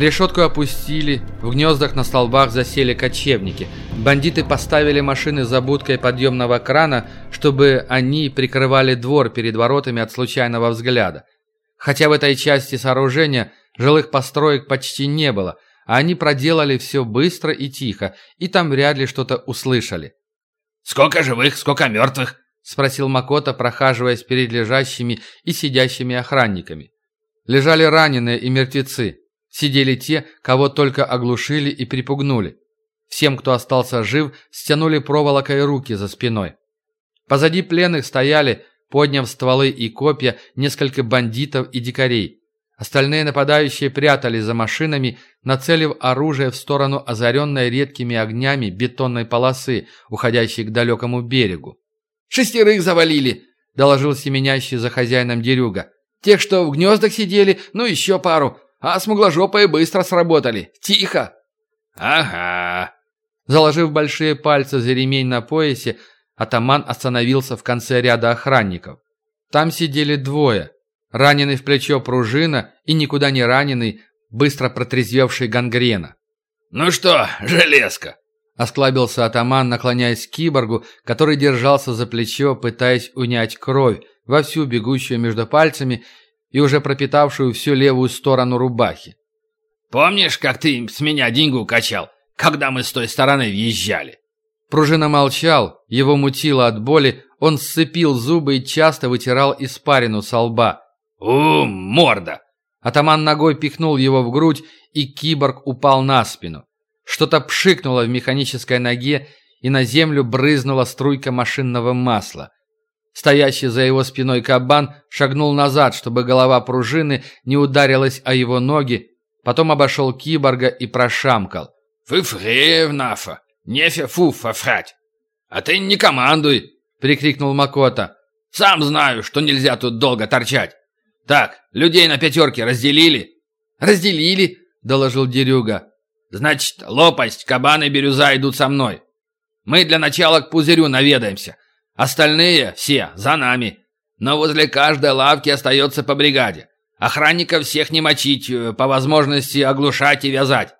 Решетку опустили, в гнездах на столбах засели кочевники. Бандиты поставили машины за будкой подъемного крана, чтобы они прикрывали двор перед воротами от случайного взгляда. Хотя в этой части сооружения жилых построек почти не было, а они проделали все быстро и тихо, и там вряд ли что-то услышали. «Сколько живых, сколько мертвых?» – спросил Макота, прохаживаясь перед лежащими и сидящими охранниками. Лежали раненые и мертвецы. Сидели те, кого только оглушили и припугнули. Всем, кто остался жив, стянули проволокой руки за спиной. Позади пленных стояли, подняв стволы и копья, несколько бандитов и дикарей. Остальные нападающие прятались за машинами, нацелив оружие в сторону озаренной редкими огнями бетонной полосы, уходящей к далекому берегу. «Шестерых завалили!» – доложил семенящий за хозяином Дерюга. «Тех, что в гнездах сидели, ну еще пару. А смугложопые быстро сработали. Тихо!» «Ага!» Заложив большие пальцы за ремень на поясе, атаман остановился в конце ряда охранников. Там сидели двое. Раненый в плечо пружина и никуда не раненый, быстро протрезвевший гангрена. «Ну что, железка?» Осклабился атаман, наклоняясь к киборгу, который держался за плечо, пытаясь унять кровь, вовсю бегущую между пальцами и уже пропитавшую всю левую сторону рубахи. «Помнишь, как ты с меня деньгу качал, когда мы с той стороны въезжали?» Пружина молчал, его мутило от боли, он сцепил зубы и часто вытирал испарину со лба. «У, морда!» Атаман ногой пихнул его в грудь, и киборг упал на спину. Что-то пшикнуло в механической ноге, и на землю брызнула струйка машинного масла. Стоящий за его спиной кабан шагнул назад, чтобы голова пружины не ударилась о его ноги, потом обошел киборга и прошамкал. «Фыфревнафа! Нефе фуфа фрать! А ты не командуй!» — прикрикнул Макота. «Сам знаю, что нельзя тут долго торчать. Так, людей на пятерке разделили?» «Разделили», — доложил Дерюга. «Значит, лопасть, кабан и бирюза идут со мной. Мы для начала к пузырю наведаемся. Остальные все за нами. Но возле каждой лавки остается по бригаде. Охранников всех не мочить, э, по возможности оглушать и вязать.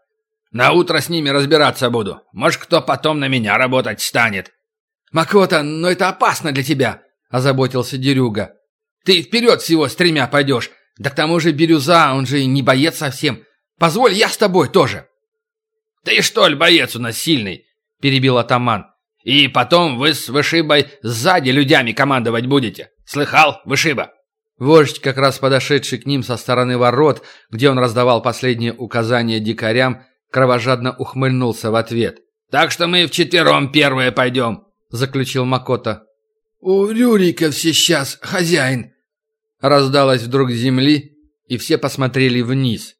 На утро с ними разбираться буду. Может, кто потом на меня работать станет. Макота, но это опасно для тебя, озаботился Дерюга. Ты вперед всего с тремя пойдешь. Да к тому же Бирюза, он же не боец совсем. Позволь, я с тобой тоже. Ты что ли боец у нас сильный? Перебил атаман. И потом вы с Вышибой сзади людьми командовать будете. Слыхал, Вышиба?» Вождь, как раз подошедший к ним со стороны ворот, где он раздавал последние указания дикарям, кровожадно ухмыльнулся в ответ. «Так что мы вчетвером первые пойдем», — заключил Макота. «У Рюрика сейчас хозяин», — раздалось вдруг земли, и все посмотрели вниз.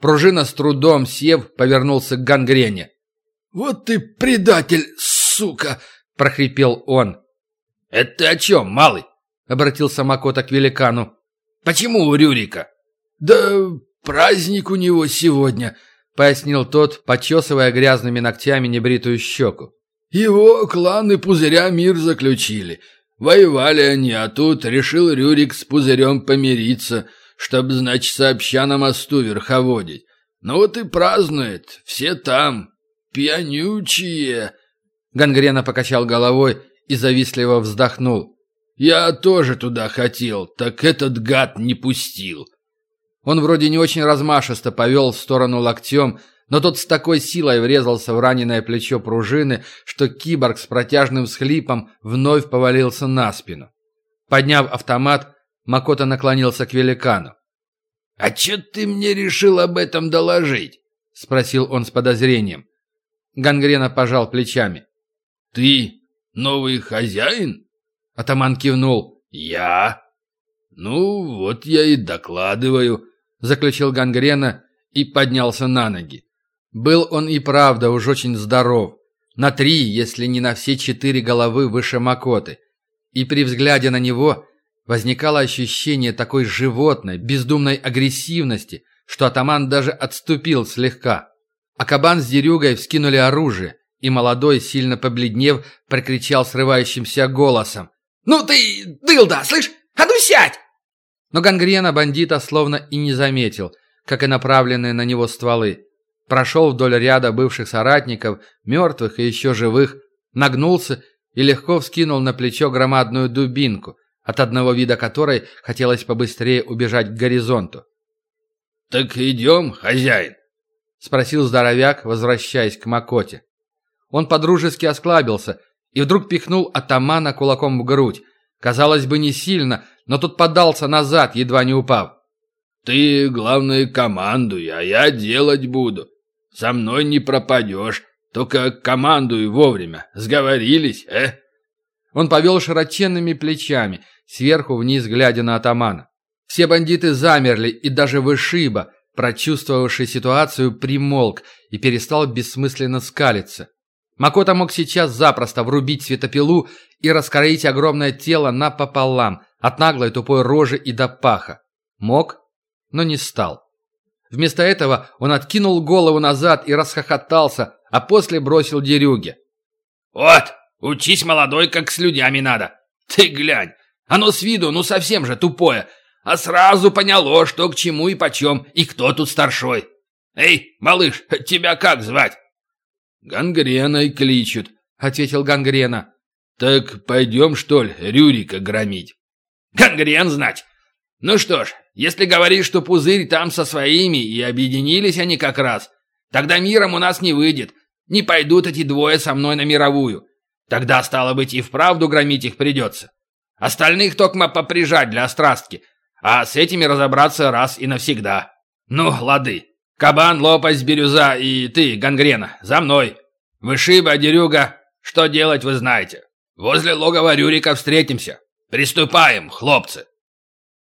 Пружина с трудом, сев, повернулся к гангрене. «Вот ты предатель, сука!» – прохрипел он. «Это ты о чем, малый?» – обратился Макота к великану. «Почему у Рюрика?» «Да праздник у него сегодня», – пояснил тот, почесывая грязными ногтями небритую щеку. «Его кланы пузыря мир заключили. Воевали они, а тут решил Рюрик с пузырем помириться, чтобы, значит, сообща на мосту верховодить. Ну вот и празднует, все там, пьянючие». Гангрена покачал головой и завистливо вздохнул. «Я тоже туда хотел, так этот гад не пустил». Он вроде не очень размашисто повел в сторону локтем, но тот с такой силой врезался в раненое плечо пружины, что киборг с протяжным всхлипом вновь повалился на спину. Подняв автомат, Макота наклонился к великану. «А чё ты мне решил об этом доложить?» — спросил он с подозрением. Гангрена пожал плечами. «Ты новый хозяин?» Атаман кивнул. «Я?» «Ну, вот я и докладываю», — заключил Гангрена и поднялся на ноги. Был он и правда уж очень здоров. На три, если не на все четыре головы выше Макоты. И при взгляде на него возникало ощущение такой животной, бездумной агрессивности, что атаман даже отступил слегка. А кабан с дерюгой вскинули оружие, и молодой, сильно побледнев, прокричал срывающимся голосом. «Ну ты, дылда, слышь? А ну сядь!» Но гангрена бандита словно и не заметил. как и направленные на него стволы. Прошел вдоль ряда бывших соратников, мертвых и еще живых, нагнулся и легко вскинул на плечо громадную дубинку, от одного вида которой хотелось побыстрее убежать к горизонту. «Так идем, хозяин?» — спросил здоровяк, возвращаясь к Макоте. Он подружески осклабился и вдруг пихнул атамана кулаком в грудь. Казалось бы, не сильно, но тот подался назад, едва не упав. «Ты, главное, командуй, а я делать буду. Со мной не пропадешь, только командуй вовремя. Сговорились, э?» Он повел широченными плечами, сверху вниз глядя на атамана. Все бандиты замерли, и даже Вышиба, прочувствовавший ситуацию, примолк и перестал бессмысленно скалиться. Макота мог сейчас запросто врубить светопилу и раскроить огромное тело напополам, от наглой тупой рожи и до паха. Мог, но не стал. Вместо этого он откинул голову назад и расхохотался, а после бросил дерюге. «Вот, учись, молодой, как с людьми надо. Ты глянь, оно с виду ну совсем же тупое, а сразу поняло, что к чему и почем, и кто тут старшой. Эй, малыш, тебя как звать?» «Гангреной кличут», — ответил Гангрена. «Так пойдем, что ли, Рюрика громить?» «Гангрен, знать! Ну что ж, если говоришь, что пузырь там со своими, и объединились они как раз, тогда миром у нас не выйдет. Не пойдут эти двое со мной на мировую. Тогда, стало быть, и вправду громить их придется. Остальных токмо поприжать для острастки, а с этими разобраться раз и навсегда. Ну, лады. Кабан, лопасть, бирюза и ты, гангрена, за мной. Вышиба, дерюга, что делать вы знаете. Возле логова Рюрика встретимся. Приступаем, хлопцы.